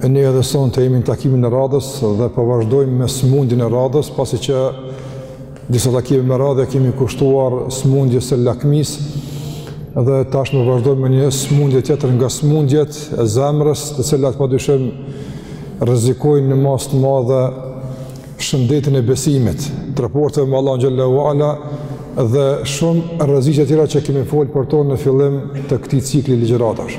E ne edhe sonte jemi në takimin e radhës dhe po vazhdojmë me smundjen e radhës, pasi që disa takime me radhë i kemi kushtuar smundjes së lakmisë dhe tashmë vazhdojmë me një smundje tjetër nga smundjet e zemrës, të cilat pa dyshim rrezikojnë në masë të madhe shëndetin e besimit, të raporteve me Allahun xhele ue ala dhe shumë rrezikje tjera që kemi folë për to në fillim të këtij cikli ligjëratash.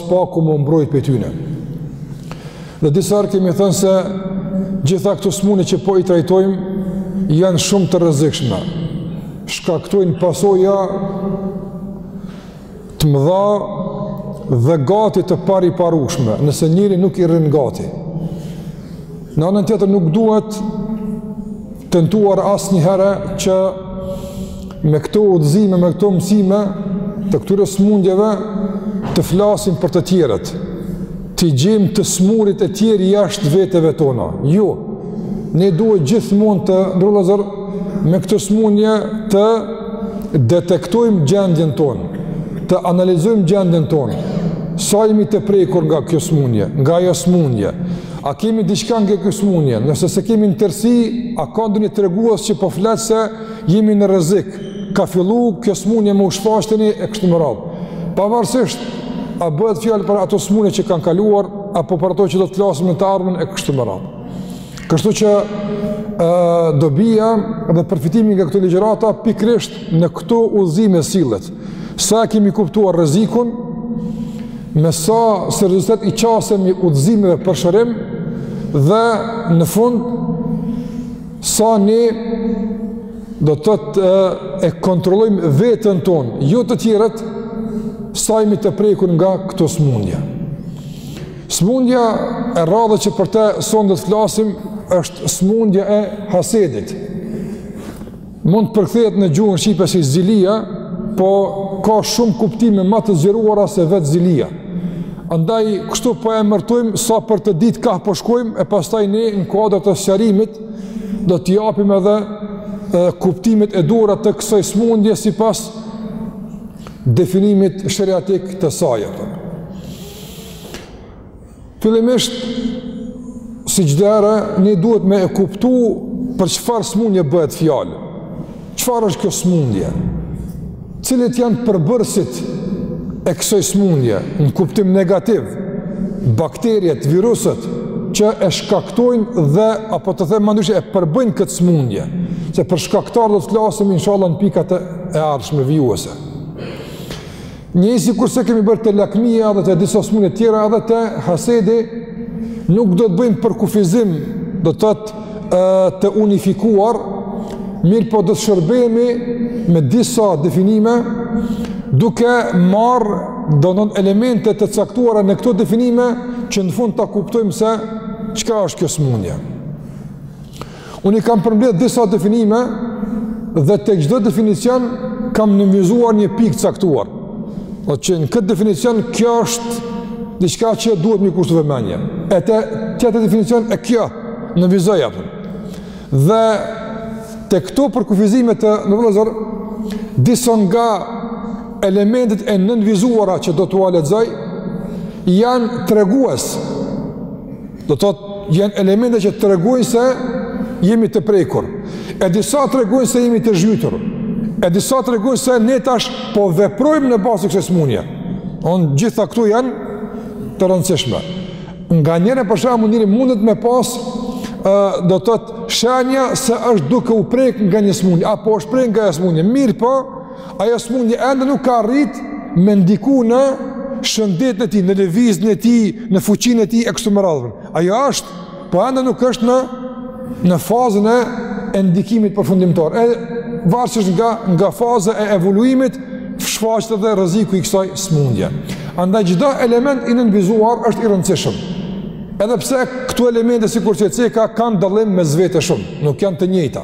së paku me u mbrojt prej tyne. Dhe disa herë kemi thënë se gjitha këto smundje që po i trajtojmë janë shumë të rrezikshme. Shkaktojnë pasoja të mëdha dhe gati të pariparushme, nëse njeri nuk i rrin gati. Në anën tjetër nuk duhet tentuar asnjëherë që me këto udhëzime, me këto mësime të këtyre smundjeve të flasim për të tjerët, t'i gjejmë të smurit e tjerë jashtë veteve tona. Jo, ne duhet gjithmonë në ndërlidhje me këto smundje të detektojmë gjendjen tonë, të analizojmë gjendjen tonë, sa jemi të prekur nga kjo smundje, nga ajo smundje, A kemi diçka nga kjo smundje? Nëse s'e kemi në tërësi, a ka ndonjë tregues që po flet se jemi në rrezik? Ka fillu kjo smundje me u shfaq te ne e kështu me radhë. Pavarësisht a bëhet fjalë për ato smundje që kanë kaluar apo për ato që do të flasim në të ardhmen e kështu me radhë. Kështu që ë dobia dhe përfitimi nga këto ligjërata pikërisht në këto udhëzime sillet. Sa e kemi kuptuar rrezikun, me sa seriozitet i qasemi udhëzimeve për shërim dhe në fund sa ne do ta kontrollojmë veten tonë, jo të tjerët, sa jemi të prekur nga këto smundje. Smundja e radhës që për te sonte do të flasim është smundja e hasedit. Mund të përkthehet në gjuhën shqipe si zilia, po ka shumë kuptime ma të zgjeruara se vetë zilia. Andaj kështu po e emërtojmë sa për të ditë kah po shkojmë e pastaj ne në kuadër të sqarimit do t'i japim edhe e, kuptimet e duhura të kësoj smundje sipas definimit sheriatik të saj apo. Fillimisht, si çdo herë, ne duhet me e kuptu për çfarë smundje bëhet fjalë. Çfarë është kjo smundje? Cilët janë përbërësit e kësoj smundje, në kuptim negativ, bakteriet, viruset, që e shkaktojnë dhe, apo të themë ma ndryshe, e përbëjnë këtë smundje, se për shkaktarë do të flasim, inshallah, në pikat e ardhshme vijuese. Njëjtë sikurse kemi bërë te lakmia edhe te disa smunje tjera edhe te hasedi, nuk do të bëjmë përkufizim do të thotë, të unifikuar, mirëpo do të shërbemi me disa definime, duke marrë do të thotë elemente të caktuara në këto definime, që në fund ta kuptojmë se çka është kjo smunje. Unë i kam përmbledh disa definime dhe tek çdo definicion kam nënvizuar një pikë të caktuar. Dhe që në këtë definicion kjo është diçka që duhet me i kushtu vëmendje. E te tjetri definicion e kjo nënvizoj atë. Dhe tek këto përkufizime të nderuar vëllezër, disa nga elementet e nënvizuara që do t'ua lexoj, janë tregues Do të thotë, janë elemente që tregojnë se jemi të prekur. E disa tregojnë se jemi të zhytur. E disa tregojnë se ne tash po veprojmë në bazë të kësaj smunje. Onë gjitha këto janë të rëndësishme. Nganjëherë për shembull njeri mundet me pas do të thotë shenja se është duke u prek nga një smunje, apo është prek nga një smunje. Mirëpo, Ajo smundje ende nuk ka arrit me ndiku në shëndetin e tij, në lëvizjen e tij, në fuqinë e tij, e kështu me radhë. Ajo është, po ende nuk është në, në fazën e, e ndikimit përfundimtar. E varësisht nga, nga faza e evoluimit, shfaqet edhe rreziku i kësaj smundje. Andaj çdo element i nënvizuar është i rëndësishëm. Edhe pse këto elemente sikur që e ceka kanë dallim mes vete shumë, nuk janë të njëjta.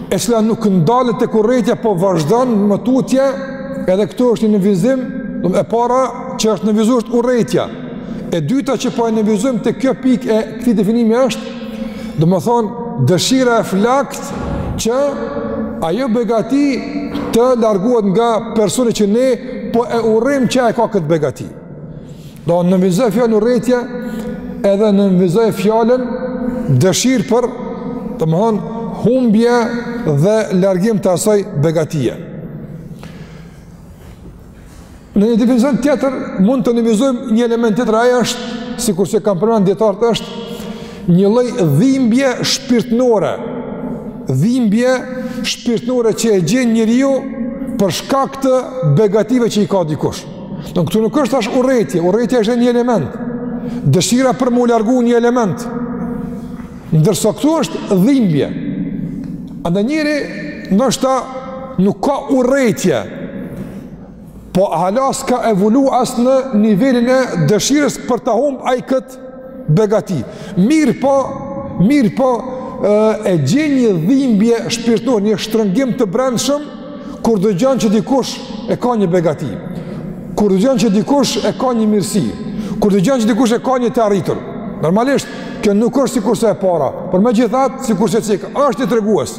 e cila nuk ndalet tek urrejtja, po vazhdon më tutje, edhe këtu është një nënvizim, e para që është nënvizuar është urrejtja. E dyta që po e nënvizojmë te kjo pikë e këtij definimi është, domethënë dëshira e flaktë që ajo begati të largohet nga personi që ne po e urrejmë që e ka këtë begati. Do nënvizoj fjalën urrejtje edhe nënvizoj fjalën dëshirë për domethënë humbje dhe largim të asaj begatie. Në një definicion tjetër mund të nënvizojmë një element tjetër, ai është, sikurse kanë përmend dijetarët është një lloj dhimbje shpirtërore. Dhimbje shpirtërore që e ndjen njeriu për shkak të begative që i ka dikush. Në këtu nuk është as urrejtje, urrejtje është një element. Dëshira për mu largu një element. Ndërsa këtu është dhimbje. Andaj njeri ndoshta nuk ka urrejtje, po hala s'ka evolu as në nivelin e dëshirës për ta humbë ai këtë begati. Mirëpo, mirëpo, e gjen një dhimbje shpirtnor, një shtrëngim të brendshëm, kur dëgjon që dikush e ka një begati, kur dëgjon që dikush e ka një mirësi, kur dëgjon që dikush e ka një të arritur. Normalisht, kjo nuk është sikurse e para, por megjithatë, sikurse e cekëm, është një tregues.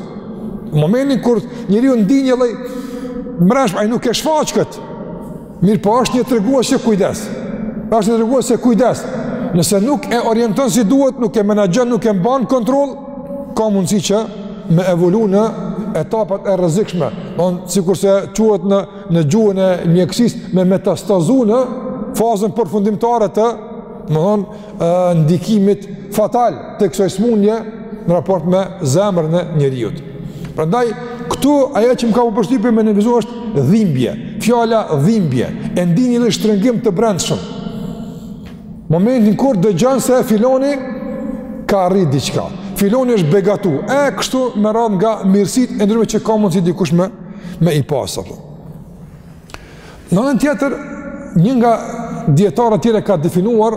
Në momentin kur njeriu ndin një lloj, brendshëm, ai nuk e shfaq këtë, Mirëpo është një tregues që kujdes. është një tregues që kujdes. Nëse nuk e orienton si duhet, nuk e menaxhon, nuk e mban n'kontroll, ka mundësi që me evolu në etapat e rrezikshme. Don sikurse quhet në në gjuhën e mjekësisë me metastazu në fazën përfundimtare të domethonë, ndikimit fatal të kësoj smunje në raport me zemrën e njeriut. Prandaj, këtu ajo që më ka bo përshtypje me nënvizu është dhimbje, fjala dhimbje, e ndin edhe shtrëngim të brendshëm. Momentin kur dëgjon se e filoni, ka arrit diçka. Filoni është begatu, e kështu me radhë nga mirësitë e ndryshme që ka mundësi dikush me, me i pasë. Në anën tjetër, një nga dijetarët tjerë e ka definuar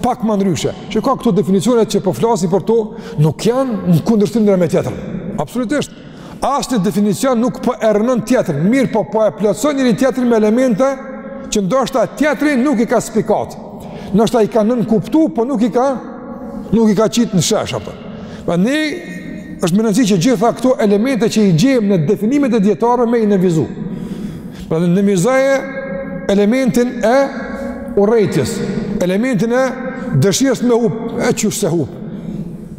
pak më ndryshe, që ka këto definicionet që po flasim për to, nuk janë në kundërshtim njëra me tjetrën. Absolutisht. Asnjë definicion nuk po e rrënon tjetrin, mirëpo po e plotëson njëri tjetrin me elemente që ndoshta tjetri nuk i ka spikat. Ndoshta i ka nënkuptu, po nuk i ka Nuk i ka qitë në shesh, haptas. Pra ne, është me rëndësi që gjitha këto elemente që i gjejmë në definimet e dijetarëve me i nënvizu. Pra dhe nënvizoje elementin e urrejtjes, elementin e dëshirës me hup, e qysh s'e hup.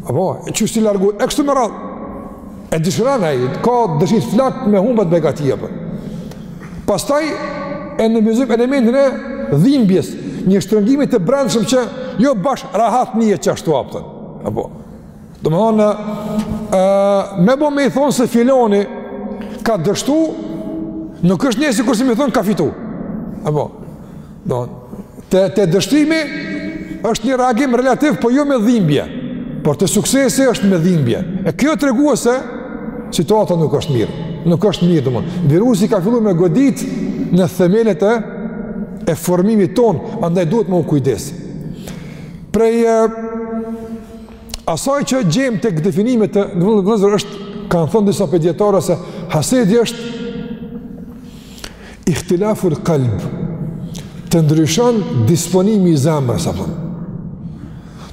Apo, e qysh s'iu largu, e kështu me radhë. E dëshiron ai, ka dëshirë flakë me i humb begatia për. Pastaj e nënvizojmë elementin e dhimbjes, një shtrëngimi të brendshëm që jo bash rahat ndihet qashtu haptas. Apo, domethonë, me bo me i thonë se filoni ka dështu, nuk është një sikurse me thonë ka fitu. Apo, Do, te, te dështimi është një reagim relativ, po jo me dhimbje, por te suksesi është me dhimbje. E kjo tregon se situata nuk është mirë, nuk është mirë, domethon. Virusi ka fillu me godit në themelet e, e formimit tonë, andaj duhet me u kujdes. Prej e, asaj që gjejmë te këto definime, vëllezër është, kanë thënë disa prej dijetarëve se hasedi është Ihtilaful kalb, të ndryshon disponimi i zemrës, apo.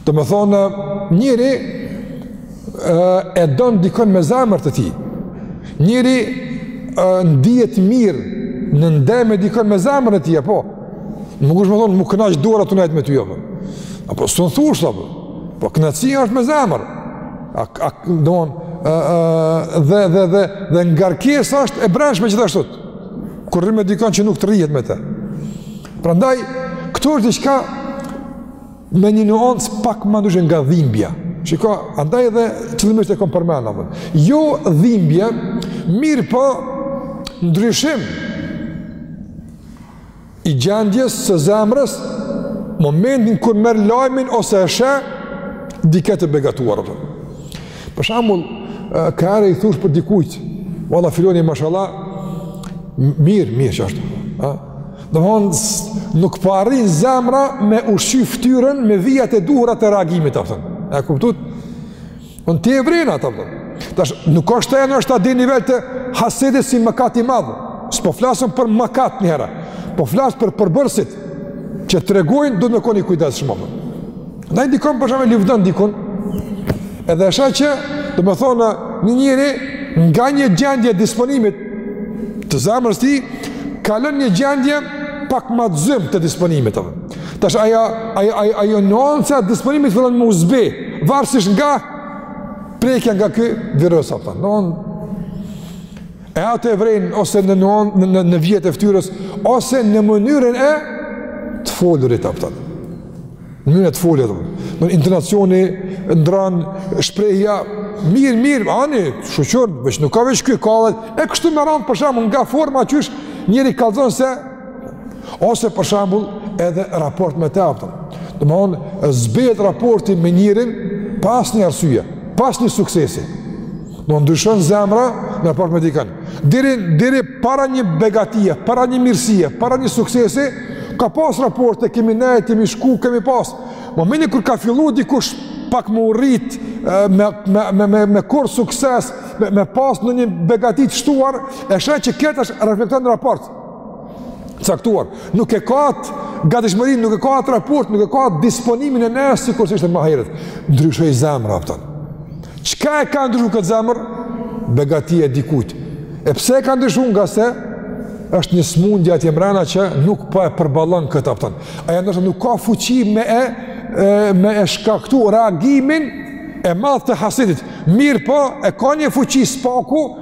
Domethënë njeri e don dikon me zemër të tij. Njeri ndihet mirë në ndejë me dikon me zemër të tij, apo. Nuk munesh me thonë, m'u kënaq dora tu nejtë me ty, apo. Apo, s'un thush, apo. Po, kënaqësia është me zemër. A, a, domethënë, dhe, dhe, dhe, dhe ngarkesa është e brendshme gjithashtu. Kur rrim me dikon që nuk të rrihet me të. Prandaj, këtu është diçka me një nuancë pak më ndryshe nga dhimbja. Shiko, andaj edhe qëllimisht e kam përmend apo. Jo dhimbje, mirëpo ndryshim. i gjendjes së zemrës momentin kur merr lajmin ose e sheh dikë të begatuar apo. Për shembull, ka herë i thush për dikujt, valla filoni mashallah mirë, mirë që është. Ë? Domethënë nuk po arrin zemra me ushqy fytyrën me vijat e duhura të reagimit apo. A kuptuat? Unë ti e vren atë, apo. Tash, nuk është ajo ndoshta n'atë nivel të hasedit si mëkat i madh. S'po flasim për mëkat njëherë. Po flas për përbërësit që tregojnë, duhet me konë kujdes shumë, apo. Ndaj dikon për shembull e livdon dikon, edhe e sheh që, domethënë, një njeri nga një gjendje disponimit të zemrës tij, kalon në një gjendje pak ma të zymtë të disponimit, apo. Tash ajo ajo ajo ajo nuanca e disponimit fillon me u zbe, varësisht nga prekja nga ky virus apo. Domethënë atë e vren ose në nuan në në, në vijat e fytyrës ose në mënyrën e të folurit apo. Në mënyrën e të folurit. Në intonacioni ndran shprehja mirë mirë, ani, shyqyr, veç nuk ka veç ky kallet. E kështu me radh për shembull nga forma qysh njeri kallzon se Ose për shembull edhe raport me të, apëton. Domethënë zbehet raporti me njërin pa asnjë arsye, pas një suksesi. Domethënë ndryshon zemra në raport me dikën. Deri deri para një begatie, para një mirësie, para një suksesi, ka pas raporte kemi nejt, kemi shku, kemi pas. Momentin kur ka filluar dikush pak me arrit me me me me, me korr sukses, me, me pas ndonjë begati të shtuar, e sheh që këto reflekton në raport. caktuar, nuk e ka atë gatishmërinë, nuk e ka atë raport, nuk e ka atë disponimin e nejës, sikurse ishte ma herët, ndryshoi zemra, apëton. Çka e ka ndryshu këtë zemër? Begatia e dikujt. E pse e ka ndryshu ngase? është një smundje atje mrena që nuk po e përballon këtë, apëton. Ajo ndoshta nuk ka fuqi me e, e, me e shkaktu reagimin e madh të hasedit. Mirëpo, e ka një fuqi së paku,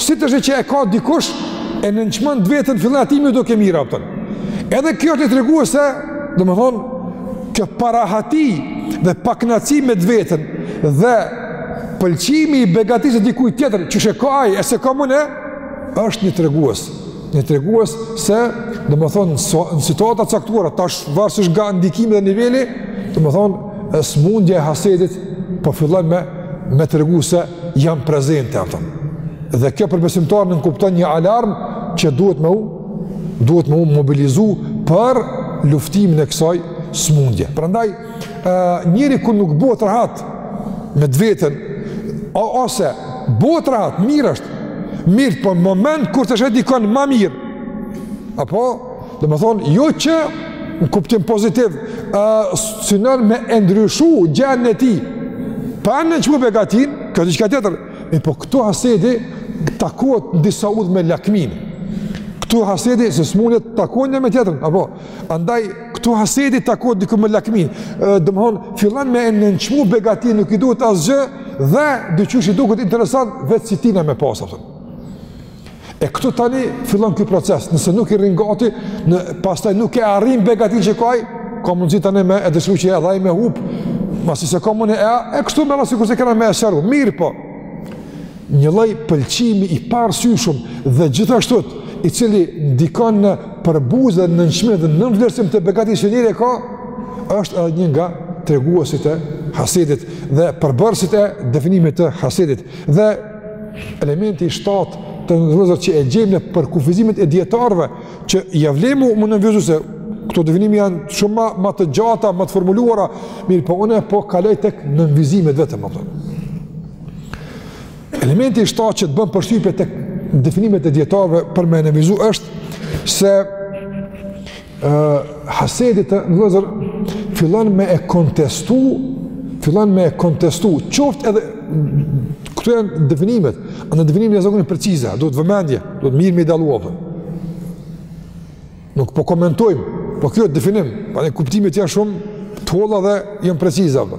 Si të sheh që e ka dikush, e nënçmon të veten fillon atij m'u dukë mirë, a kupton. Edhe kjo është një tregues se, domethonë, kjo parahati dhe pakënaqësi me të veten dhe pëlqimi i begatisë së dikujt tjetër, qysh e ka ai, e s'e kam unë, është një tregues. Një tregues se, domethonë, në situata të caktuara, tash varësisht nga ndikimi dhe niveli, domethonë, smundja e hasedit, po fillon me me tregu se jam prezente, a kupton. Dhe kjo për besimtarin nënkupton një alarm që duhet me u, duhet me u mobilizu për luftimin e kësaj smundje. Prandaj, njeri kur nuk bëhet rahat me të veten, ose bëhet rahat, mirë është, mirëpo moment kur të sheh dikon ma mirë, apo, Domethonë, jo që në kuptim pozitiv, uh, synon me e ndryshu gjendjen e tij, pa nënçmu begatinë, kjo diçka tjetër, e po këtu hasedi takohet në disa udhë me lakminë, këtu hasedi se smundjet takohen njëra me tjetrën, apo, andaj këtu hasedi takohet diku me lakminë, uh, domethonë, fillan me e nënçmu begatinë, nuk i duhet asgjë, dhe diqysh i duket interesant, veç si tina me pasë, a kupton. E këtu tani fillon ky proces, nëse nuk i rrin gati, në pastaj nuk e arrin begatinë që ka ai, ka mundësi tani me e dëshiru që edhe ai me hup, pasi s'e kam unë, e kështu me radhë, sikurse kena me e sqaru, mirëpo, një lloj pëlqimi i paarsyeshëm dhe gjithashtu, i cili ndikon në përbuzje dhe nënçmim dhe nënvlerësim të begatisë që njeri e ka, është edhe një nga treguesit e hasedit dhe përbërësit e definimit të hasedit. Dhe elementi i shtatë të vëllezër që e gjejmë në përkufizimet e dijetarëve që ia vlen me u nënvizu se këto definime janë shumë ma ma të gjata, ma të formuluara, mirëpo unë po kaloj tek nënvizimet vetëm ato. Elementi i shtatë që të bën përshtypje tek definimet e dijetarëve për me nënvizu është se hasedi të vëllazër fillon me e kontestu, fillon me e kontestu, qoftë edhe këto janë definimet, definimet zakonisht preciza, duhet vëmendje, duhet mirë me i dallu, a kupton. Nuk po komentojmë, po kjo është definim, pra nënkuptimet janë shumë të holla dhe janë preciza. Po.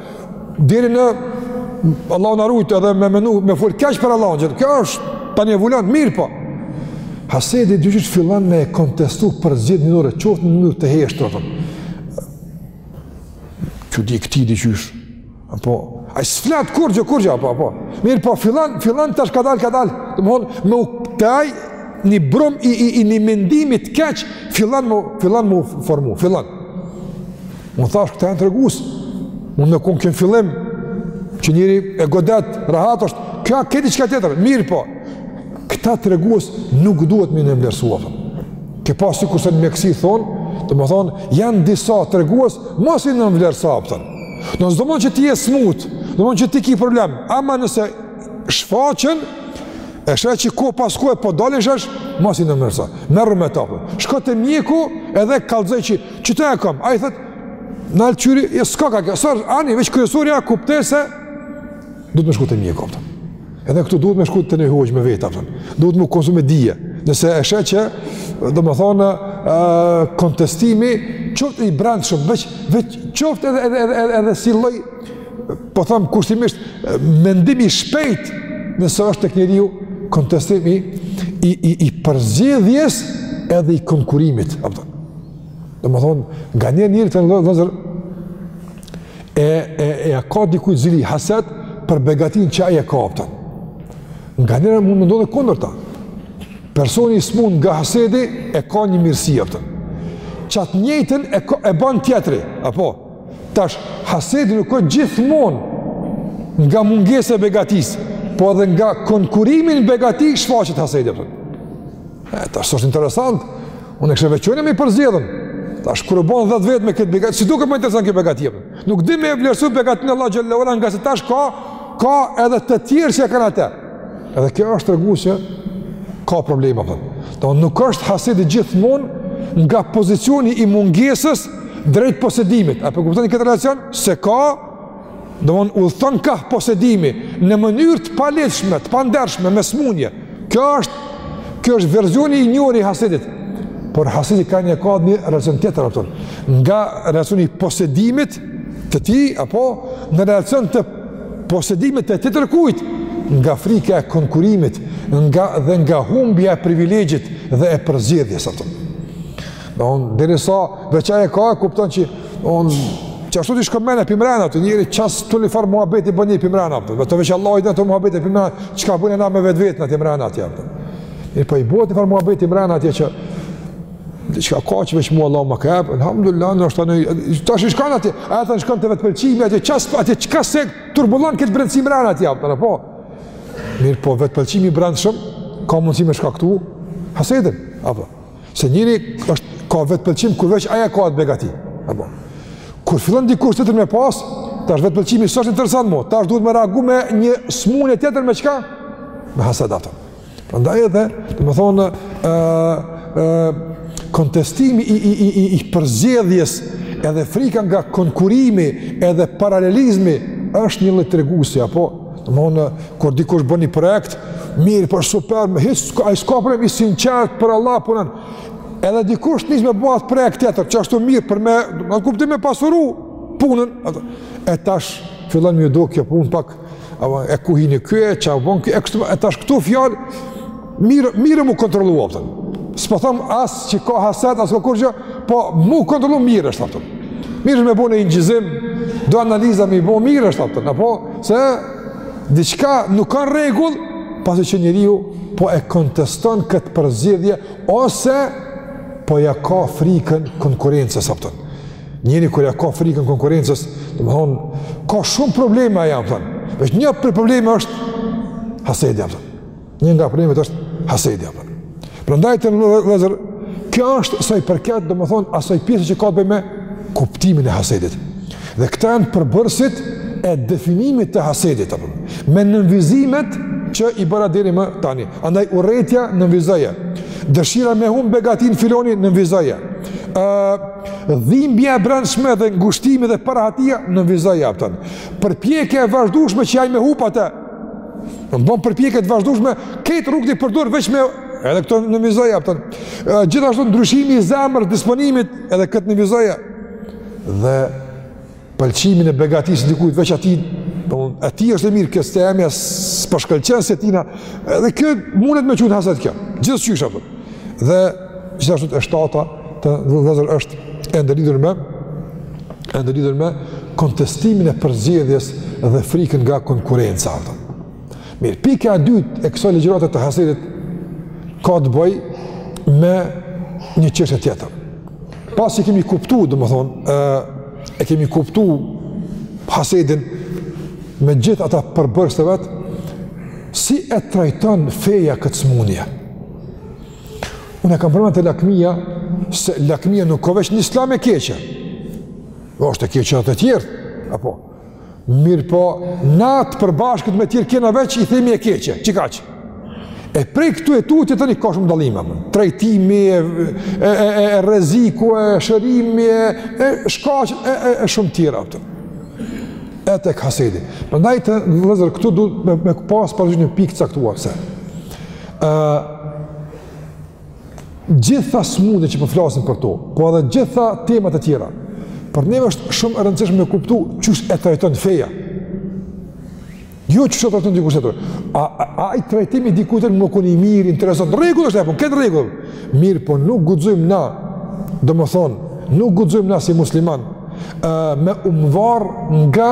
deri në Allahu na ruajtë edhe me menu me fol keq për Allahun që kjo është tani vulant mirëpo hasedi dy gjithë fillan me kontestu për zhjetë një dore, qoftë në mënyrë të heshtur, rëfëm. Kjo di këti diqysh, apo, ai s'flet kurgjë, kurgjë, apo, apo. Mirëpo, fillan, fillan tash kadalë, kadalë, domethonë, me u këtaj një brumë i, i, i një mendimi të keq, fillan m'u, fillan m'u formu, fillan. Unë thash këta janë tregus. Mun me kon fillim që njeri e godet rahat është. Kjo ka diçka tjetër. Mirëpo, Këta tregus nuk duhet me i nënvlerësu. Ke pas sikurse në mjekësi thonë, domethënë janë disa tregus mos i nënvlerëso, kupton. S'domethënë që ti je smut, s'domethënë që ti ke problem. Ama nëse shfaqen e sheh që kohë pas kohe po dalin n'shesh, mos i nënvlerëso, merru me ta, shko te mjeku edhe kallëzoj që Qito e kam, ai thotë, nal t'kqyri, e s'ka ka kjo, sërë, ani, veç kryesorja, kupte se, duhet me shku te mjeku, kupton. Edhe këtu duhet me shku te një hoxhë me vetë, kupton. Duhet me konsumu dije, nëse e sheh që, domethënë, kontestimi, qoftë i brendshëm, veç, veç, qoftë edhe, edhe, edhe, edhe, edhe si lloj, po thom, kushtimisht, mendim i shpejtë, nëse është tek njeriu, kontestimi i, i, i përzgjedhjes edhe i konkurrimit, kupton. Domethënë, nganjëherë njeri, vëllezër, e, e, ia ka dikujt zili haset për begatinë që ai e ka, kupton. Nganjëherë mund me ndodh e kundërta. Personi i smut nga hasedi e ka një mirësi, kupton. Qatë njëjtën e, ka, e ban tjetri, apo? Tash, hasedi nuk ka gjithmonë nga mungesa e begatisë, po edhe nga konkurrimi n'begati shfaqet hasedi, kupton. E, tash është interesant, unë kesha veç unë i përzgjedhun, tash kur u banë dhetë vetë me këtë begati, s'i duket më interesant kjo begati, apo, nuk di me e vlerësu begatinë e Allahut xhele ve ala, ngase tash ka, ka edhe të tjerë që e kanë atë, edhe kjo është tregues që ka problem, kupton. Do, nuk është hasedi gjithmonë nga pozicioni i mungesës drejt posedimit. A po e kuptoni këtë relacion? Se ka Domethënë udhëton ka posedimi në mënyrë të palejueshme, të pandershme, me smunje. Kjo është, kjo është verzioni i njëri i hasedit. Por hasedi ka një ka edhe një relacion tjetër, kupton. Nga relacioni i posedimit të tij, apo në relacion të posedimit të tjetërkujt, nga frika e konkurrimit, nga, dhe nga humbja e privilegjit dhe e përzgjedhjes, kupton. Domethënë, derisa diçka e kupton që, domethënë, qashtu t'i shkon mendja përmrena, te njeri qasi lloj farë muhabeti bën përmrena, dhe veç Allahu e di atë muhabet përmrena, çka bëjmë na me vetveten aty mrena atje, për. Mirëpo i bëhet njëfarë muhabeti mrena atje që, diçka kaq veç mu Allah më ka ebë, alhamdulillah, domethënë, tash shkon atje, a e thënë shkon te vetëpëlqimi atje, qas, atje, çka s'e turbullon këtë brendësi mrena atje, për, po. Mirëpo, vetëpëlqimi i brendshëm, ka mundësi me shkaktu, hasedin, apo. Se njeri është ka vetëpëlqim kur veç ai e ka atë begati. Apo. Kur fillon dikush tjetër me pas, tash vetëpëlqimi s'është interesant më, tash duhet me reagu me një smunje tjetër me çka? Me hased, a kupton. Prandaj edhe, domethënë, kontestimi i, i, i, i, i përzgjedhjes edhe frika nga konkurimi edhe paralelizmi është një lloj tregusi, apo Domethënë kur dikush bën një projekt, mirë po super, me hiç ai s'ka problem i sinqert për Allah punon. Edhe dikush nis me bo atë projekt tjetër, qashtu mirë për me, në kuptim me pasuru punën. Atë. E tash fillon me ju du kjo punë pak apo e ku hini ky e çka bon ky e kështu e tash këtu fjalë Mirë, mirë m'u kontrollu, a kupton. S'po thom as që ka hased, as ka kurgjo, po m'u kontrollu mirë është, a kupton. Mirë është me bo një inçizim, do analiza me i bo mirë është, a kupton. Apo, se diçka nuk ka rregull, pasi që njeriu po e konteston këtë përzgjedhje, ose po ja ka frikën konkurrencës, a kupton. Njeri kur ja ka frikën konkurrencës, domethënë, ka shumë probleme ai, a kupton. Veç një prej problemeve është hasedi, a kupton. Një nga problemet është hasedi, a kupton. Prandaj të vëllezër, kjo është sa i përket domethënë asaj pjese që ka të bëjë me kuptimin e hasedit. Dhe këta janë përbërësit e definimit të hasedit, a kupton. Me nënvizimet që i bëra deri më tani. Andaj urrejtja nënvizoje. Dëshira me humb begatinë filani nënvizoje. Ë uh, dhimbja e brendshme dhe ngushtimi dhe parahatia nënvizoje, a kupton. Përpjekja e vazhdueshme që ai me hup atë Bon përpjekje të vazhdushme, krejt rrugët i përdor veç me, edhe këto nënvizoje, a kupton, gjithashtu ndryshimi i zemër, disponimit, edhe këtë nënvizoje, dhe pëlqimin e begatisë dikujt veç atij, e tij është e mirë, kjo e jemja s'po shkëlqen si e tina, edhe kjo mundet me qenë hased kjo, gjithqysh, a kupton, dhe gjithashtu e shtata të vëllezër është e ndërlidhur me e ndërlidhur me kontestimin e përzgjedhjes dhe frikën nga konkurrenca. Mirë, pika e dytë e kësaj ligjërate të hasedit ka të bëjë me një çështje tjetër. Pasi e kemi kuptu, domethënë, e kemi kuptu hasedin me gjithë ata përbërës të vet, si e trajton feja këtë smunje? Unë e kam përmend te lakmia, se lakmia nuk o veç n'islam e keqe. Po është e keqe edhe te tjerët, apo? Mirëpo, në atë përbashkët me tjerë kena veç i themi e keqe, qikaq. E prej këtu e tutje tani ka shumë dallime, a kupton. trajtimi, e, e, e, e rreziku, e shërimi, e, e shkaqet, e, e, e shumë tjera, a kupton. E te hasedi. Prandaj të vëllezër, këtu du me, me pas për një pikë caktuar, se. ë gjitha smundjet që po flasim për to, po edhe gjitha temat e tjera. Për neve është shumë e rëndësishme me kuptu qysh e trajton feja. Jo qysh e trajton dikush tjetër. A ai trajtimi i dikujt me kon i mirë, interesant. Rregull është apo këtë rregull. Mirëpo nuk guxojmë na. Domethon, nuk guxojmë na si musliman ë me u mvar nga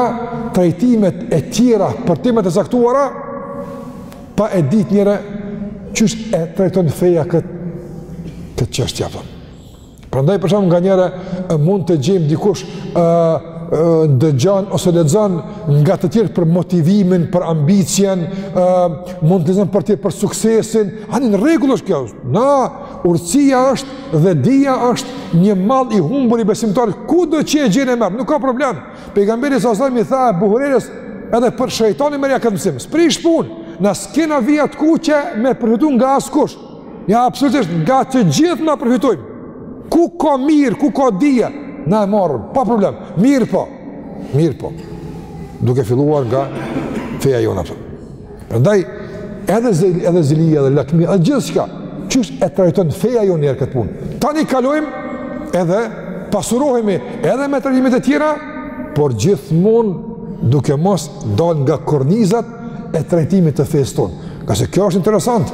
trajtimet e tjera për temat e caktuara pa e ditë njëherë qysh e trajton feja këtë këtë çështje apo. Prandaj për shembull nganjëherë mund të gjejmë dikush dëgjan ose lexon nga të tjerë për motivimin, për ambicien, mund të lexon për tjerë për suksesin, ani në rregull është kjo. Na urtësia është dhe dija është një mall i humbur i besimtarit. Kudo që e gjen e merr. Nuk ka problem. Pejgamberi salallahu alejhi ve selem i tha Ebu Hurejrës edhe prej shejtanit merrja këtë mësim. S'prish punë, na s'kena vijat kuqe me përfitu nga askush. Ja, absolutisht, nga të gjithë na përfitojmë. Ku ka mirë, ku ka dije, na e marrim, pa problem. Mirëpo, mirëpo duke filluar nga feja jonë apo. Prandaj edhe zili, edhe zilia, edhe lakmia, edhe gjithçka, qysh e trajton feja jonë njëherë këtë punë. Tani kalojmë edhe pasurohemi edhe me trajtimet e tjera, por gjithmonë duke mos dal nga kornizat e trajtimit të fejës tonë. Ngase kjo është interesant,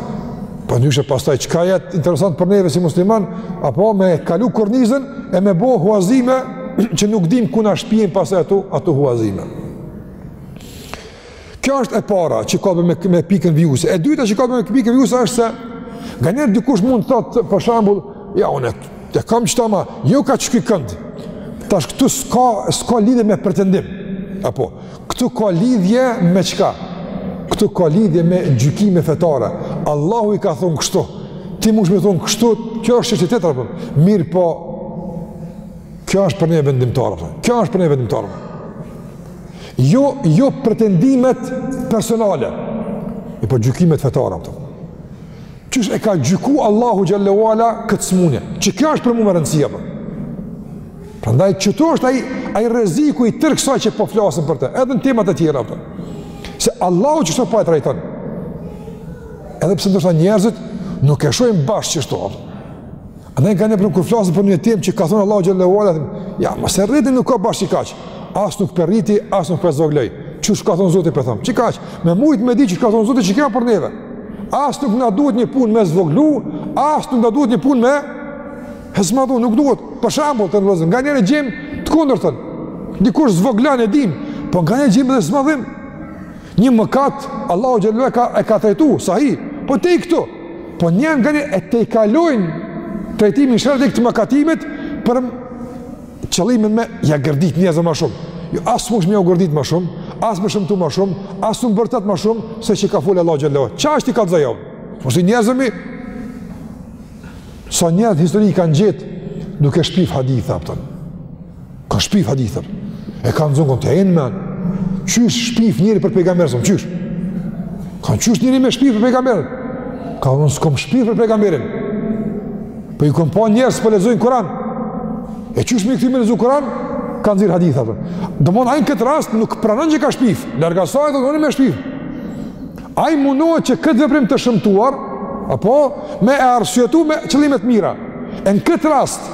përndryshe pastaj çka jet interesant për neve si musliman, apo me kalu kornizën e me bo huazime që nuk dim ku na shpijen pastaj ato, ato huazime. Kjo është e para që ka me bo me pikën vijuese. E dyta që ka me pikën vijuese është se nganjëherë dikush mund të thotë për shembull, ja unë të kam çta më, jo ka çky kënd. Tash këtu s'ka s'ka lidhje me pretendim. Apo këtu ka lidhje me çka? Këtu ka lidhje me gjykime fetare. Allahu i ka thonë kështu. Ti mund me thonë kështu, kjo është çështje tjetër apo? Mirëpo kjo është për ne vendimtar. Kjo është për ne vendimtar. Jo, jo pretendimet personale, e po gjykimet fetare, apo. Qysh e ka gjyku Allahu xhel-le ve ala këtë smunje, që kjo është për mu me rëndësi, apo. Prandaj, qëtu është ai, ai rreziku i tërë kësaj që po flasim për te, edhe në temat e tjera, apo. Se Allahu qështu po e trajton, edhe pse ndoshta njerëzit nuk e shohin bash qështu, apo. Dhe nganjëherë kur flasim për një temë që ka thënë Allahu xhel-le ve ala, ja, mos e rritni nuk ka bash qikaq. As nuk po e rriti, as nuk po e zvogloj. Qysh ka thënë Zoti po them. Qikaq, me mujt me dit qysh ka thënë Zoti që ka për neve. As nuk na duhet një punë me zvoglu, as nuk na duhet një punë me e zmadhu, nuk duhet. Për shembull, të rrozë, nganjëherë gjejmë të kundërtën. Dikush zvoglon e dim, po nganjëherë gjejmë dhe zmadhim. Një mëkat, Allahu xhelle e ka, e ka trajtu, sahi, po tej këtu, po nganjëherë e tejkalojnë trajtimin sheriatik të mëkatimit për qëllimin me ja gërdit njerëzve ma shumë. Jo, as s'munesh me jau gërdit ma shumë, as me shëmtu ma shumë, as me bërtit ma shumë, se çka ka fol Allahu xhelle. Qa është i ka të zajovë? Po si njerëzimi, sa njerëz n'histori i kanë gjetë duke shpif haditha, kupton. Ka shpif haditha. E kanë zonë, thonë men. Qysh shpif njeri për pejgamberin s.a.s., qysh? Kanë qysh njeri me shpif për pejgamberin? Ka thonë unë s'kom shpif për pejgamberin. Po, po i kom pa njerëz s'po lexojnë kuran. E qysh me i qit me lexu kuran? Ka nxirr haditha. Dometh'on ai në këtë rast nuk pranon që ka shpif. Larg asaj, domethonë me shpif. Ai mundohet që këtë veprim të shëmtuar, apo me e arsyetu me qëllime t'mira. E në këtë rast,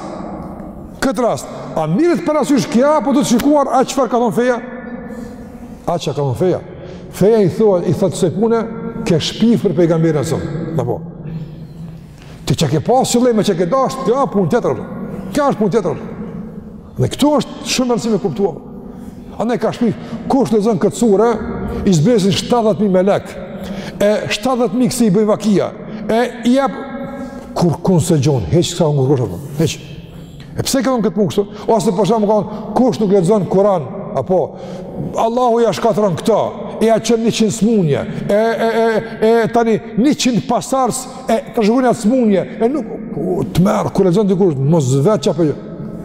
Këtë rast, a merret parasysh kjo, apo do të shikohet çfarë ka thonë feja? A çka ka thonë feja? Feja i thua, i thotë kësaj pune, ke shpif për pejgamberin s.a.s. Apo. Ti çka ke pasë qëllime, çka ke dashtë, kjo është punë tjetër. Kjo është punë tjetër. Dhe këtu është shumë rëndësi me kuptuar. Ai ka shpif, kush lexon këtë sure, i zbresin 70.000 melekë, e 70.000 kësi i bëjnë vakia, e i apë, kërkun s'e gjon, hiç kësaj E pse ka thonë këtë punë kështu? Ose për shembull ka thonë, kush nuk lexon Kur'an, apo Allahu ja shkatërron këto, e ja çon 100 smunje, e e e e tani 100 pasars e të zhguan atë smunje, e nuk të merr kur lexon dikur mos vetë çapo. Jo.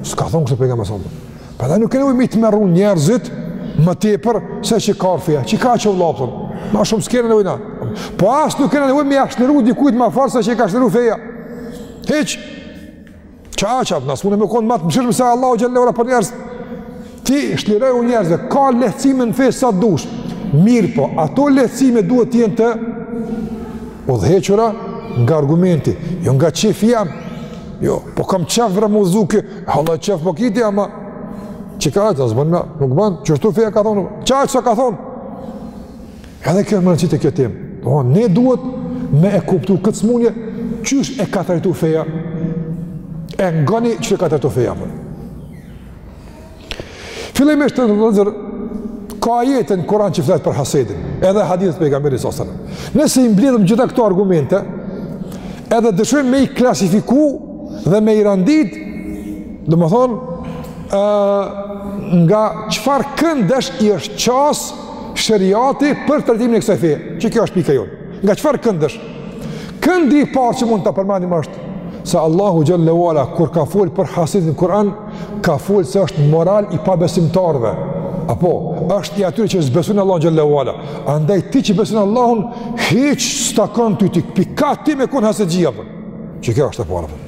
S'ka thonë kështu pejgamberi s.a.s. Pra nuk kena nevojë me i tmerru njerëzit më tepër se çka ka feja, çka ka çu vllapun. Ma shumë s'kena nevojë na. Po as nuk kena nevojë me ja shliru dikujt ma fort se që ka shliru feja. Hiç, Qaq, qaq, na s'munim me konë ma të mëshirshëm se Allahu xhelle për njerëz. Ti shliroju njerëzve, ka lehtësime në fe sa dush. Mirëpo, ato lehtësime duhet të jenë të udhëhequra nga argumenti, jo nga qefi jem, jo, po kam qef vre mu dhuke, halla qef po kiti, ama çka e të zbën me, nuk bën, që shtu feja ka thonë, qaq sa ka thonë, Edhe kjo është me rëndësi te kjo temë. Do ne duhet me e kuptu këtë smunje, qysh e ka trajtu feja, e ngoni qysh e ka trajtu feja. Po. Fillimisht vëllezër, ka ajete n'kuran që flet për hasedin, edhe hadithet e pejgamberit s.a.s. Nëse i mbledhim gjitha këto argumente, edhe dëshirojmë me i klasifiku dhe me i rendit, domethonë, nga çfarë këndesh i është qasë, Sheriati për trajtimin e kësaj feje, që kjo është pika jonë. Nga çfarë këndësh? Këndi i parë që mund ta përmendim është se Allahu xhelle ue ala, kur ka folë për hasedin në Kur'an, ka folë se është moral i pabesimtarëve. Apo, është i atyre që s'besojnë Allahun xhelle ue ala. Andaj ti që beson Allahun, hiç s'takon ty ti, pikë ti me kon hasidxhi, apo. Që kjo është e para. Apo.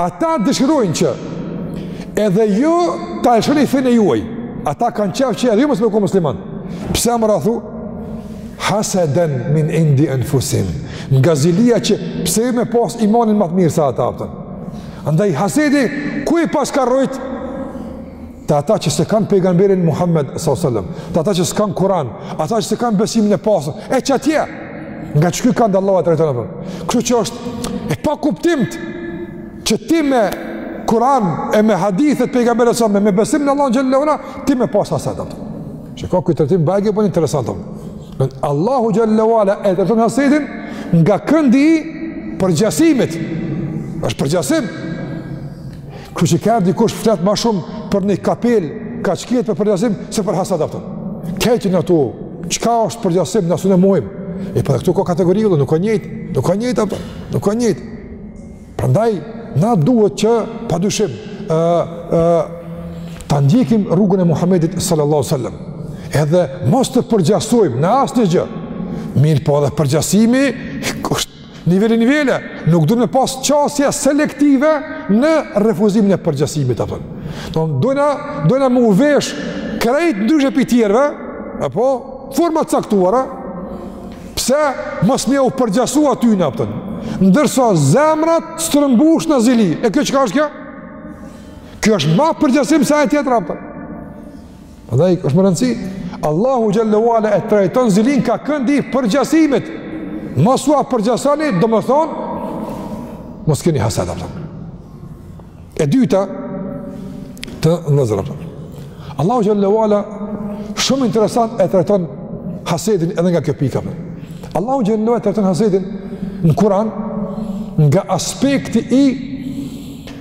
Ata dëshirojnë që edhe ju ta lëshoni fenë e juaj. Ata kanë qejf që edhe ju mos me kon musliman. Pse more thu? Haseden min indi enfusihim. Nga zilia që pse ju me pas imanin ma të mirë se ata, a kupton. Andaj hasedi, ku i paska rrojt? Te ata që s'e kanë pejgamberin Muhammed s.a.s. te ata që s'e kanë Kuran, ata që s'e kanë besimin e pastër, e që atje, nga ky kënd edhe Allahu e trajton, apo. Kështu që është e pakuptimt që ti me Kuran e me hadithet e pejgamberit s.a.s. me besim në Allahun xhelle ue ala, ti me pasë hased. Që ka këtë trajtim bëgjë, po një interesantëm. Allahu xhelle ue ala e trajton hasedin nga këndi i përngjasimit. Është përngjasim. Kështu që kur dikush flet ma shumë për një kapel, kaq, këtë për përngjasim, se për hased, a kupton. Kajtë në to, qka është përngjasim, në asu në mojmë. E po edhe këtu ka kategori, dhe nuk ka njëjtë, nuk ka njëjtë, a kupton, nuk ka njëjtë. Prandaj, na duhet që, pa dyshim, uh, uh, ta ndjekim rrugën e Muhammedit sallallahu sallam. Edhe mos të përngjasojmë në asnjë gjë, mirëpo edhe përngjasimi, është Nivele nivele, nuk duhet me pas qasje selektive në refuzimin e përngjasimit, a kupton. Domethënë dojna, dojna me u vesh krejt ndryshe prej tjerëve, apo, forma t'caktuara, pse mos me u përngjasu atyne, a kupton. Ndërsa zemra t'u stërmbush me zili, e kjo çka është kjo? Kjo është ma përngjasim se ajo tjetra, a kupton. Prandaj është me rëndësi Allahu xhelle ue ala e trajton zilin nga këndi i përngjasimit. Mos u përngjasoni, domethënë mos keni hased apo. E dyta të vllazra. Allahu xhelle ue ala shumë interesant e trajton hasedin edhe nga kjo pika. Allahu xhelle ue ala e trajton hasedin në Kur'an nga aspekti i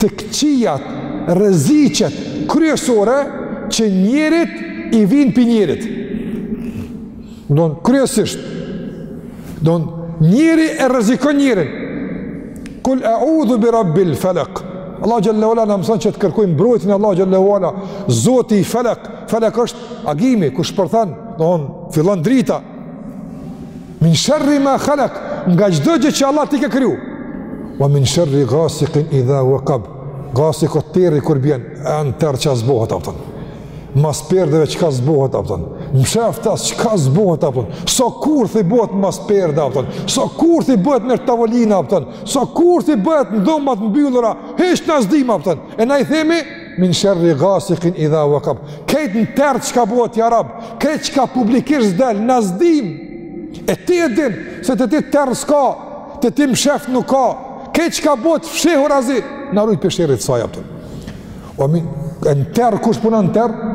të këqijat, rreziqet kryesore që njeriut i vijnë prej njeriut. Domethënë kryesisht. Domethënë njeriu e rrezikon njeriun. Kul eudhu bi rabbil felek. Allahu xhelle ue ala na mëson që të kërkojmë mbrojtjen e Allahut xhelle ue ala. Zoti i felek, felek është agimi kur shpërthen, domethënë fillon drita. Min sharri ma khalaq, nga çdo gjë që Allah ti ke kriju. Wa min sharri ghasiqin idha waqab. Ghasiq o terri kur bjen, në terr çka s'bohet, a kupton. Mas perdeve çka s'bohet, a kupton. Msheftas çka s'bohet, a kupton. Sa kurthi bëhet mas perde, a kupton. Sa kurthi bëhet në tavolina, a kupton. Sa kurthi bëhet në dhoma t'mbyllura, hiç na s'dimë, a kupton. E na i themi min sherri gasikin i dha vakab. Këtë në tërë që ka bua të jarab, këtë që ka publikisht zdel, në zdim, e ti e din, se të ti tërë s'ka, të ti më shef nuk ka, këtë që ka bua të fshehur azi, në rujtë për shirë të saj, apëtër. O min, e në tërë, kush puna në tërë?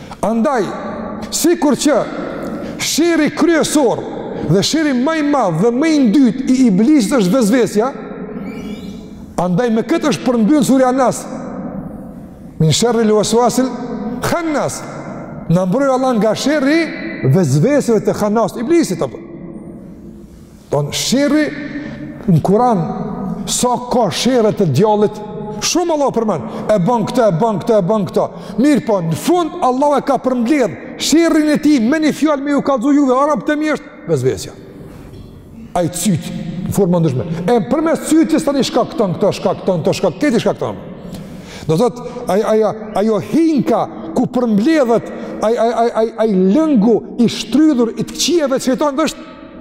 Andaj, sikur që sherri kryesor dhe sherri më i madh dhe më i ndyt i iblisit është vesvesja, andaj me këtë është përmbyllë surja Nas. Min sherril vesvasil khannas. Na mbroj Allah nga sherri i vesvesve të khannas, iblisit, a kupton. Don sherri në Kur'an sa ka sherre të djallit, shumë Allah përmend. E bën këtë, e bën këtë, e bën këtë. Mirëpo, në fund Allah e ka përmbledh sherrin e tij me një fjalë me ju kallzu juve, o robt e mi, është vesvesja. Ai cyt në forma t'ndryshme. E përmes cytjes tani shkakton këto, shkakton këto, shkakton këto, shkakton. Do thot, ajo ajo ajo hinka ku përmbledhet ai ai ai ai lëngu i shtrydhur i të këqijave të shejtanit është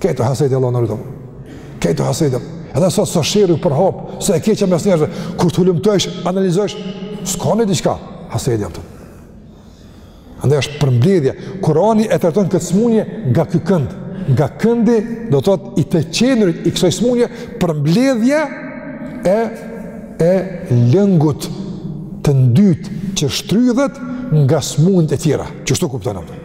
Kejt o hased, Allah na rujt. Kejt o hased. Edhe sot sa sherri u përhap, sa e keqja mes njerëzve, kur të hulumtojsh, analizosh, s'kanë diçka. Hasedi, a kupton. Andaj është përmbledhja. Kurani e trajton këtë smunje nga ky kënd, nga këndi do të thotë i të qenurit i kësaj smunje përmbledhja e e lëngut të ndyt që shtrydhet nga smunjet e tjera. Qështu kupton, a kupton.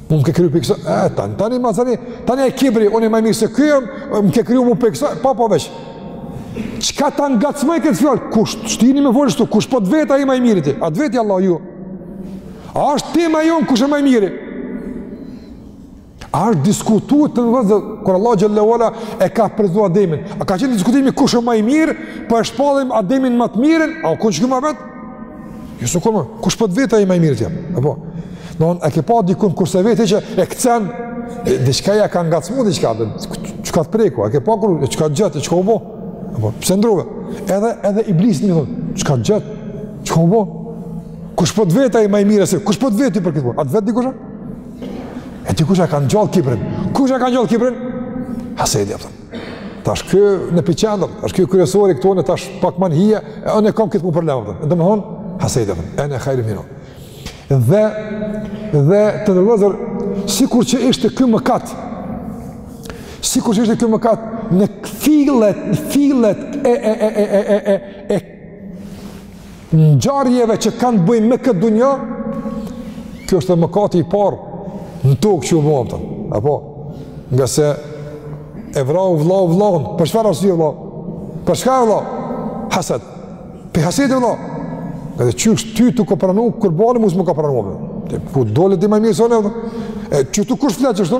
Unë më ke kriju prej kësaj, e, tani, tani, ma tani, tani e kibri, unë jam ma i mirë se ky, më ke kriju mu prej kësaj, pa, pa, veç. Çka ta ngacmoi këtë fjalë, kush të shtini me folë shtu, kush po të vet a je ma i mirë ti, a të veti Allahu? A është tema jonë kush e ma i mirë? A është diskutu të në vëzë, kur Allah xhele ve ala e ka përzu Ademin, a ka qenë diskutimi kush e ma i mirë, po e shpallim Ademin më të mirën, a u kënë qekjo me vetë? Jo s'u kënë, kush po të vet a je ma i mirë ti, a? E po, në onë, e ke pa dikun, kur s'e vet që e këcen, diçka ja ka ngacmu, diçka, çka të preku, e ke pa kur, e çka të gjet, e çka u bo? E po, pse ndrove? Edhe, edhe iblis një, çka të gjet, çka u bo? Kush po të vet a je ma i mirë ti, se kush po të vet për këtë punë? A të veti dikush a? E ti kush ja ka ngjallë kibrin. Kush ja ka ngjallë kibrin? Hasedi, a kupton. Tash ky në epiqendër, tash ky kryesori këtu në tash pak man hije, e unë kam këtë problem atë. Domethonë, hasedi, ene hajrun minhu. Dhe dhe të nderuar vllazër sikur që ishte ky mëkat. Sikur që ishte ky mëkat në fillet, fillet e ngjarjeve që kanë të bëjnë me këtë dunja, kjo është mëkati i parë në tokë që u bo, apo, ngase e vrau vllau vllan, për çfarë arsye e vrau, për çka e vrau, haset, për haset e vrau, nga dhe qysh ty t'u ka pranu kurbani, mu s'më ka pranu, ku dole ti ma i mirë se unë, e që të kush flet qështu,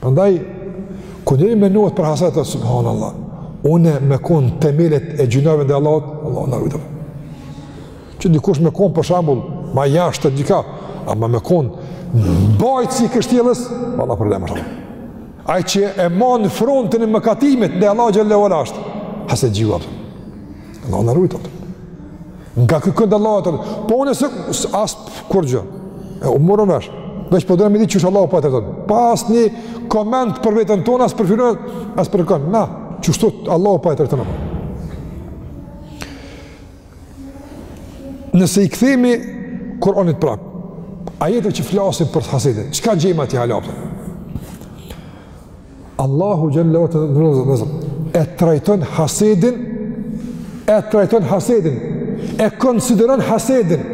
Prandaj, kur njeri menohet për hasetin subhanallah, une me konë temelet e gjynaheve ndaj Allahut, Allahu na rujtë. Që dikush me konë për shambull, ma jashtë diçka, ama me konë mbajtësi i kështjellës, valla problem shumë. Ai që e man frontin e mëkatimit ndaj Allahut xhele ve ala është, hasetxhiu. Allahu na rujtë, nga këtë këndë Allah të rujtë, po unë se as kurgjë, e u mor vesh, veç po dojmë i ditë që shë Allah u pa të rujtë, pa asnjë koment për veten tonë, as për firën, as për kënd, na, qështu Allah u pa të rujtë. Nëse i kthehemi Kuranit prapë, ajeteve që flasin për hasetin, çka gjejmë aty halapëtën? Allahu xhele ve ala, të nderuar, e trajton hasedin e trajton hasedin e konsideron hasedin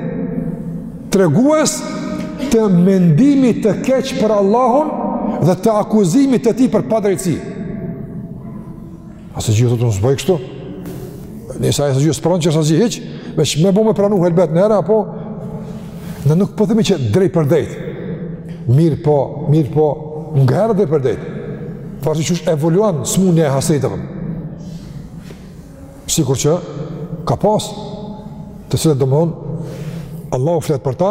tregues të mendimit të keq për Allahun dhe të akuzimit të tij për padrejtësi. Hasetxhiu thotë nuk s'boj kështu. Nësa hasetxhiu s'pranon që hasetxhi hiç, veç me bo me pranu helbet njiherë, apo na nuk po themi që drejtpërdrejt. Mirëpo, mirëpo, nganjiherë drejtpërdrejt. Varet qysh evoluon sëmundja e haseteve. Sikur që ka pas të cilët domethonë, Allahu flet për ta,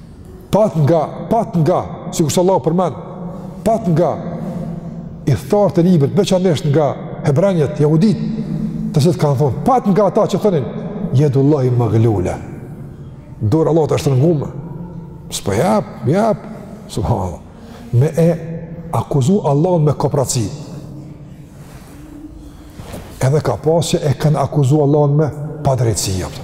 pat nga, pat nga, sikurse Allahu përmend, pat nga ithtarët e librit, veçanërisht nga hebrenjtë, jahuditë, të cilët kanë thonë, pat nga ata që thënin, jedullahi maglule, dora e Allahut e shtrëngume, s'po jep, jep, subhanallah me e akuzu Allahun me koprracësi, edhe ka pasë që e kanë akuzu Allahun me padrejtësi, jepëtë.